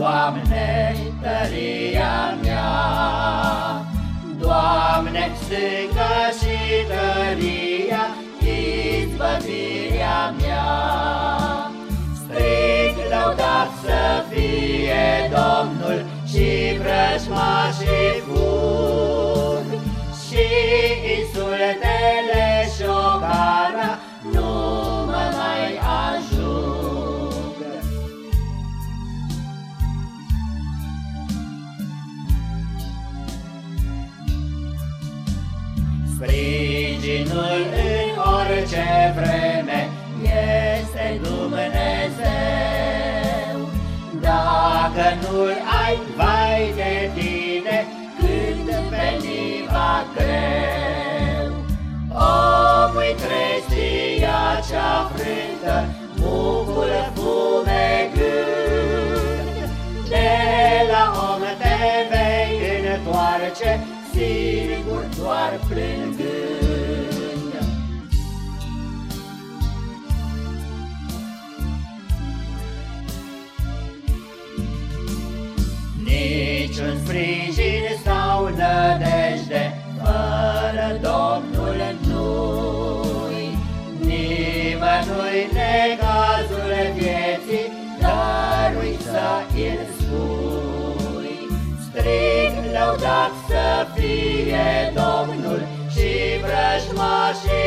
Doamne, tăria mea, Doamne, stâncă și tăria, izbăvirea mea. Strig lăudat să fie Domnul și vrăjmașii fug, și insultele Sprijinul în orice vreme este Dumnezeu. Dacă nu-l ai, vai de tine, când veniva greu. Omul trestia cea frântă, mucul fumegând, de la om te vei întoarce, singur doar plângând. Niciun sprijin sau nădejde fără Domnul nu-i, nimănui necazul lăudat